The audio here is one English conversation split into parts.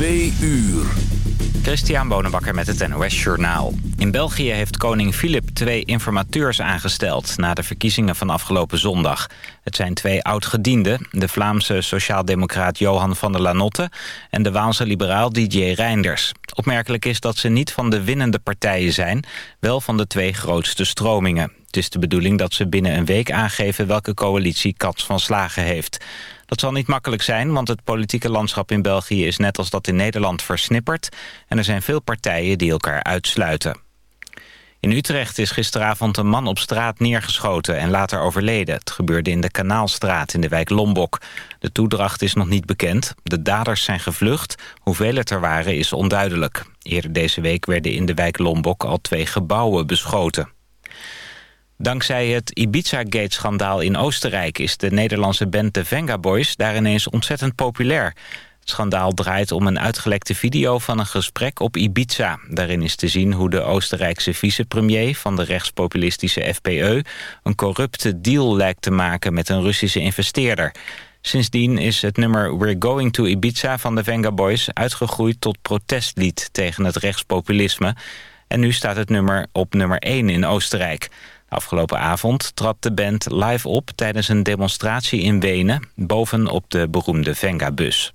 Twee uur. Christian Bonenbakker met het NOS Journaal. In België heeft koning Filip twee informateurs aangesteld... na de verkiezingen van afgelopen zondag. Het zijn twee oud-gedienden, de Vlaamse sociaaldemocraat Johan van der Lanotte... en de Waalse liberaal DJ Reinders. Opmerkelijk is dat ze niet van de winnende partijen zijn... wel van de twee grootste stromingen. Het is de bedoeling dat ze binnen een week aangeven... welke coalitie kans van slagen heeft... Dat zal niet makkelijk zijn, want het politieke landschap in België is net als dat in Nederland versnipperd en er zijn veel partijen die elkaar uitsluiten. In Utrecht is gisteravond een man op straat neergeschoten en later overleden. Het gebeurde in de Kanaalstraat in de wijk Lombok. De toedracht is nog niet bekend. De daders zijn gevlucht. Hoeveel het er waren is onduidelijk. Eerder deze week werden in de wijk Lombok al twee gebouwen beschoten. Dankzij het Ibiza-gate-schandaal in Oostenrijk... is de Nederlandse band de Venga Boys daar ineens ontzettend populair. Het schandaal draait om een uitgelekte video van een gesprek op Ibiza. Daarin is te zien hoe de Oostenrijkse vicepremier van de rechtspopulistische FPE... een corrupte deal lijkt te maken met een Russische investeerder. Sindsdien is het nummer We're Going to Ibiza van de Venga Boys... uitgegroeid tot protestlied tegen het rechtspopulisme... En nu staat het nummer op nummer 1 in Oostenrijk. Afgelopen avond trad de band live op tijdens een demonstratie in Wenen... boven op de beroemde Venga-bus.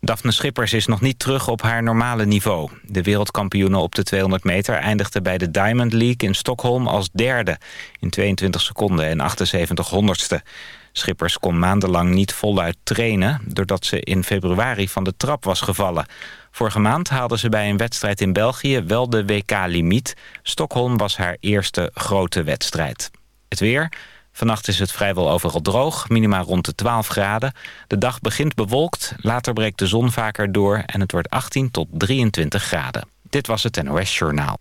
Daphne Schippers is nog niet terug op haar normale niveau. De wereldkampioene op de 200 meter eindigde bij de Diamond League in Stockholm als derde... in 22 seconden en 78 honderdste. Schippers kon maandenlang niet voluit trainen... doordat ze in februari van de trap was gevallen... Vorige maand haalde ze bij een wedstrijd in België wel de WK-limiet. Stockholm was haar eerste grote wedstrijd. Het weer... Vannacht is het vrijwel overal droog, minima rond de 12 graden. De dag begint bewolkt, later breekt de zon vaker door... en het wordt 18 tot 23 graden. Dit was het NOS Journaal.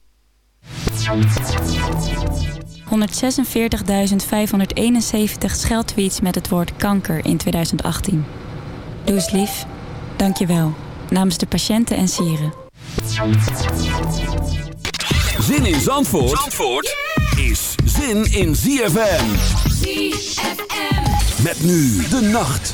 146.571 scheldtweets met het woord kanker in 2018. Doe eens lief. Dank je wel namens de patiënten en sieren. Zin in Zandvoort, Zandvoort is zin in ZFM. ZFM. Met nu de nacht.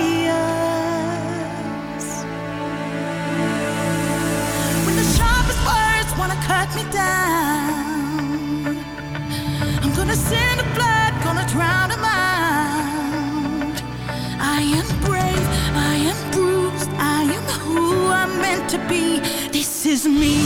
Me down, I'm gonna send the blood, gonna drown them out. I am brave, I am bruised, I am who I'm meant to be. This is me.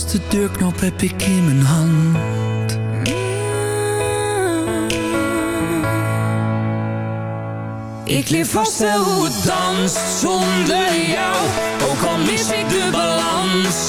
De deurknop heb ik in mijn hand. Ik leer vast wel hoe het danst zonder jou. Ook al mis ik de balans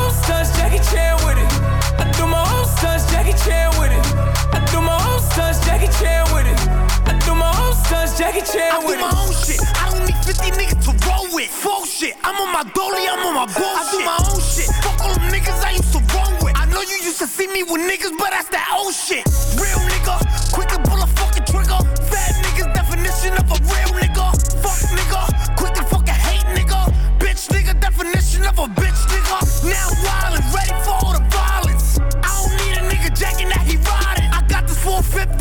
stunts, Jackie Chan with it. I do my own stunts, Jackie Chan with it. I do my own stunts, Jackie Chan with it. I do my own stunts, Jackie Chan with it. I do my own shit. I don't need 50 niggas to roll with. Full shit. I'm on my dolly, I'm on my bullshit. I do my own shit. Fuck all them niggas I used to roll with. I know you used to see me with niggas, but that's that old shit. Real nigga, quick to pull a fucking trigger. Fat niggas, definition of a real nigga. Fuck nigga, quick to fucking hate nigga. Bitch nigga, definition of a bitch nigga. Now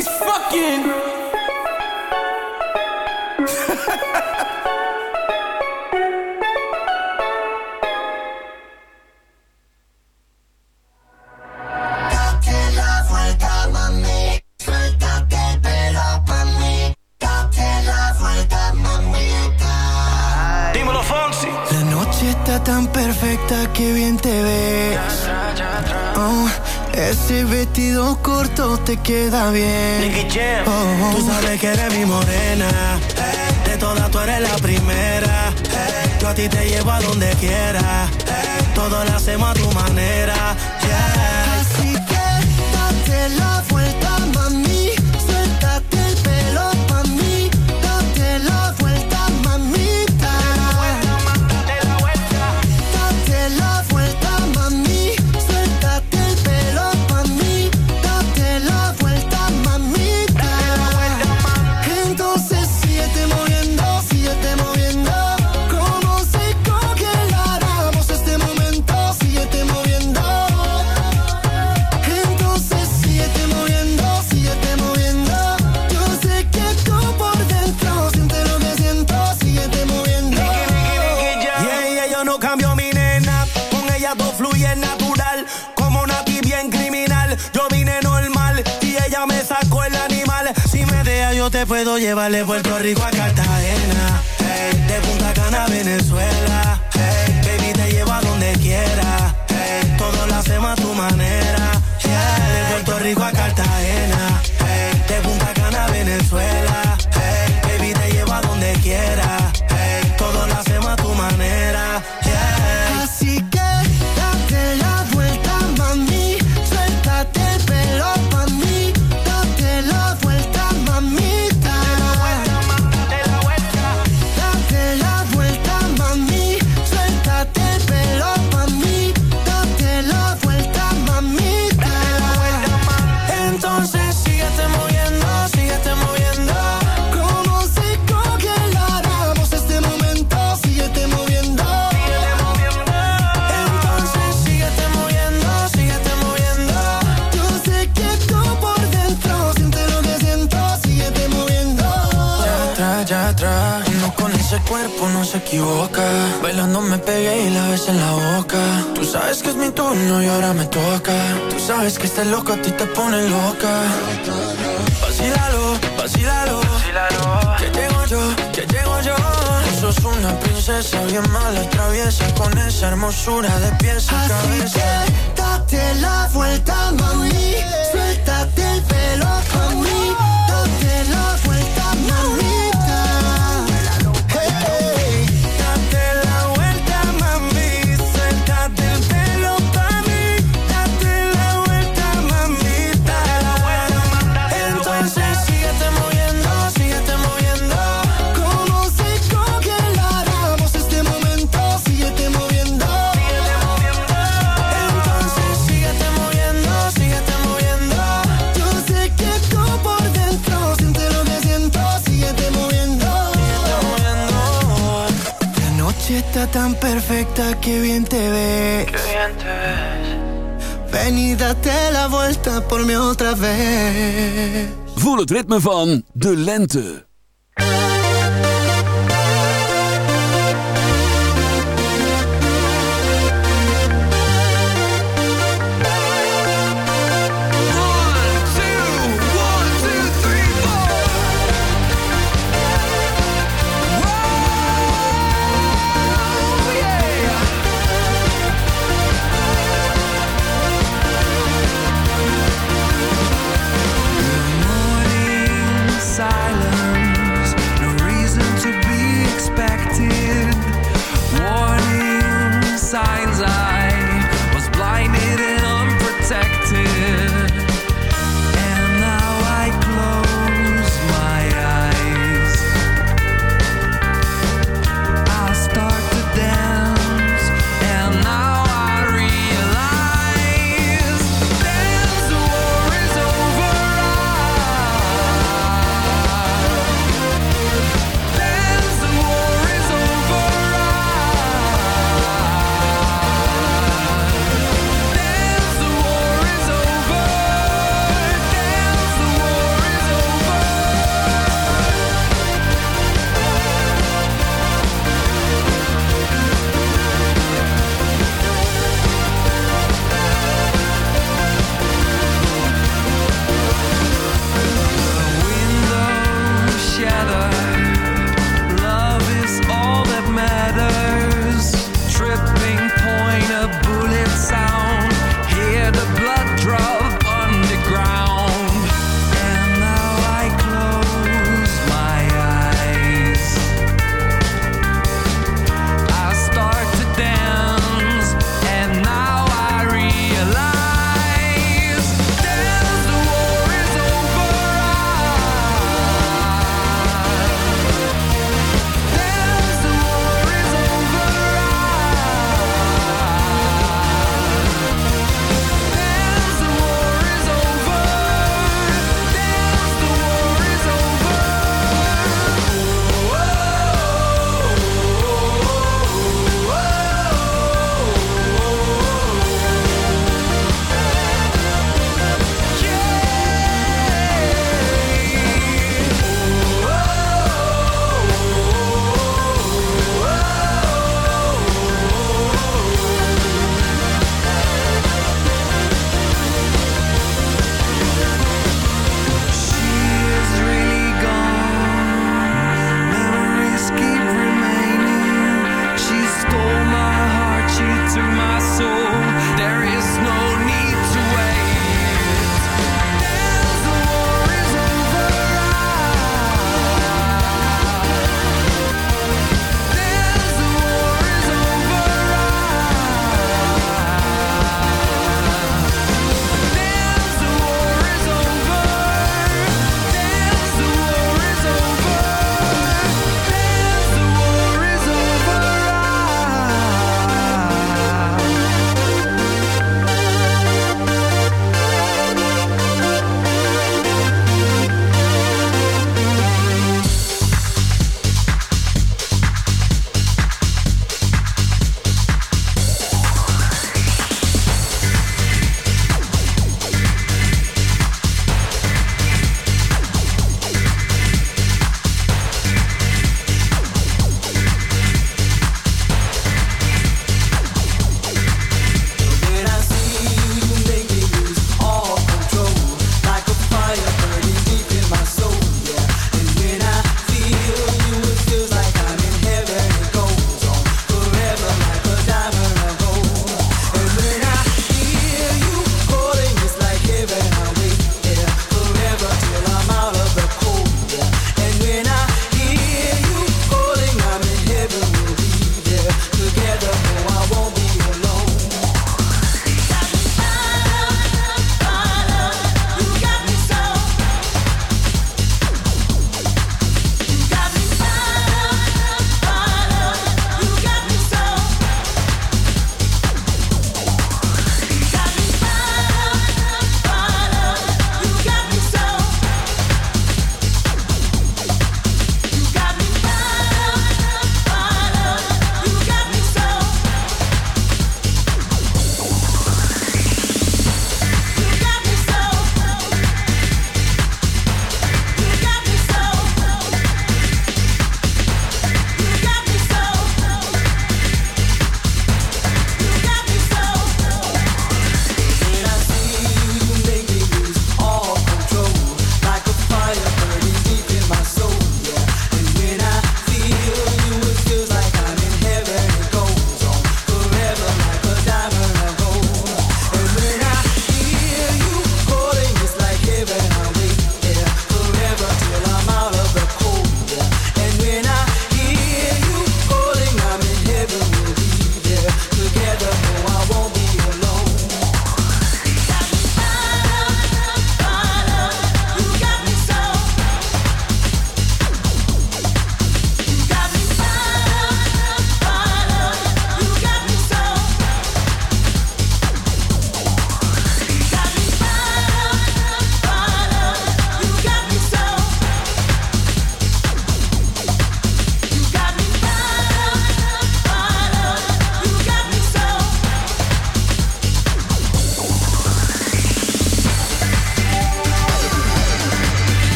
It's fucking. Ese vestido corto te queda bien. Nicky Jam. Oh, tú sabes que eres mi morena. De todas tú eres la primera. Yo a ti te llevo a donde quiera. Todo lo hacemos a tu manera. yeah. Puedo llevar de Puerto Rico a Cartagena. De Punta Cana a Venezuela. Baby, te llevo a donde quiera. Hey, todo lo hacemos a tu manera. cuerpo no se equivoca. Bailando me pegué y la besé en la boca. Tú sabes que es mi turno y ahora me toca. Tú sabes que este loco a ti te pone loca. Vacílalo, vacílalo. Que llego yo, que llego yo. Tú sos una princesa bien mala, traviesa. Con esa hermosura de pies a Así. Que date la vuelta, mami bien te ves. Qué bien te ves. Ven y date la vuelta por mi otra vez. Voel het ritme van de lente.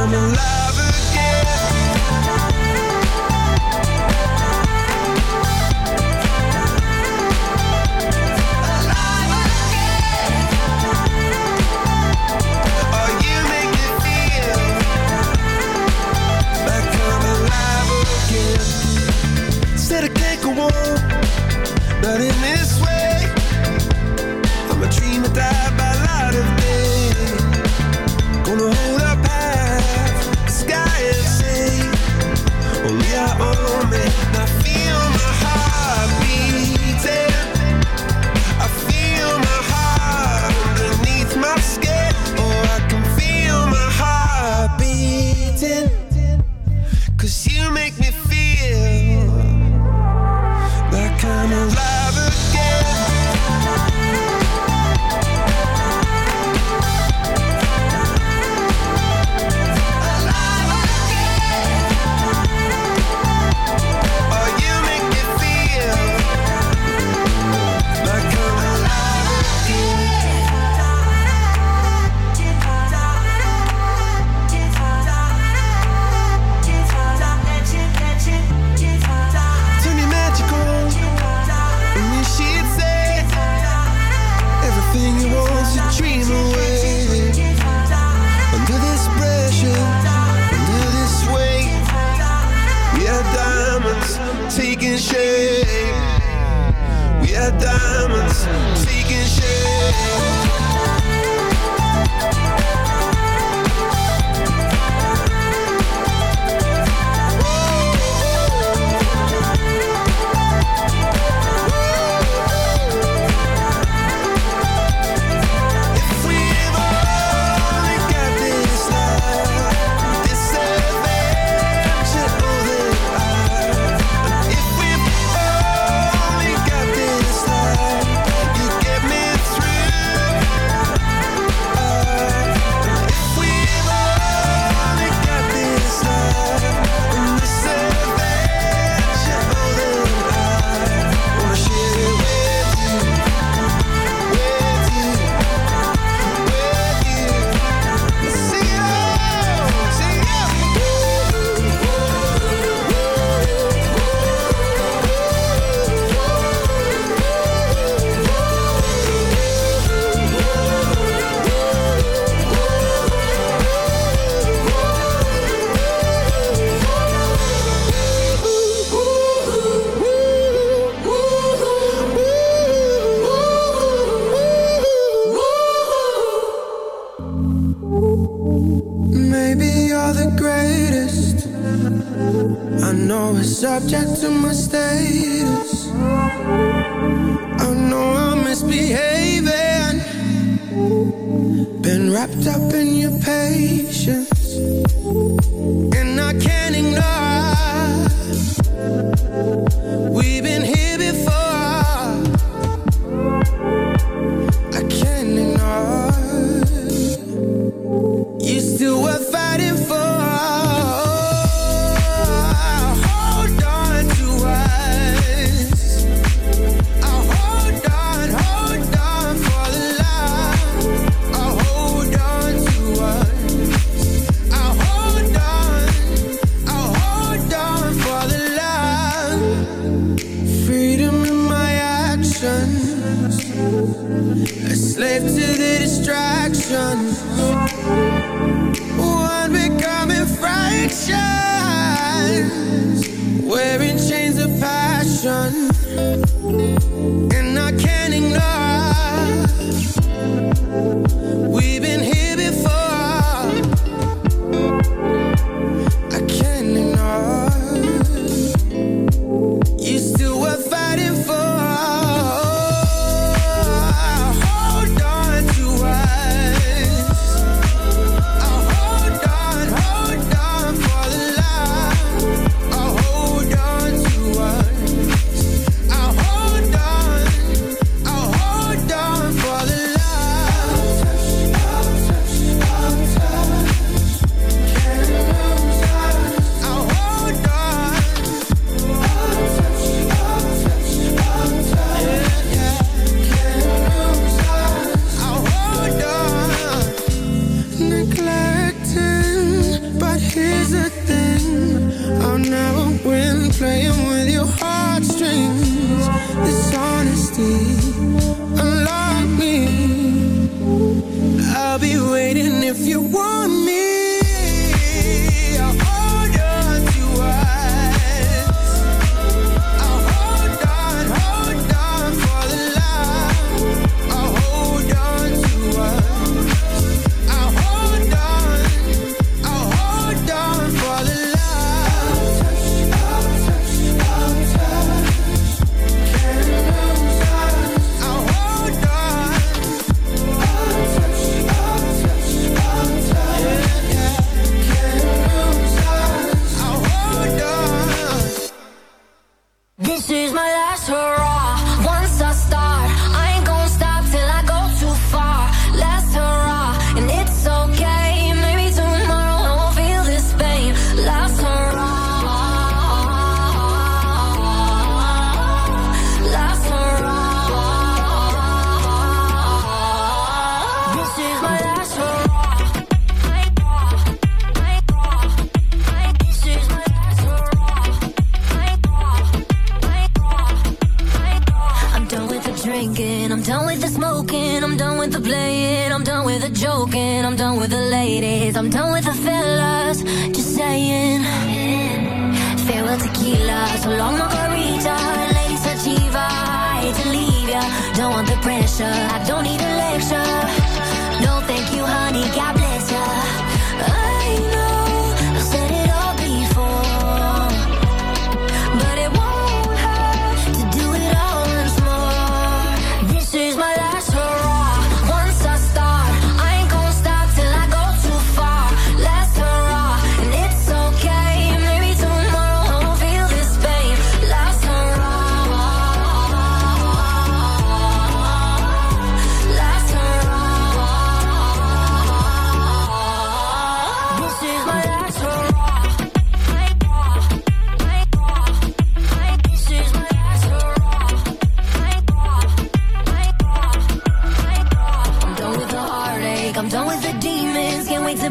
Hold on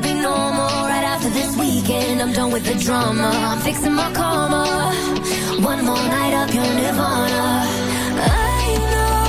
be normal right after this weekend. I'm done with the drama. I'm fixing my karma. One more night up your nirvana. I know.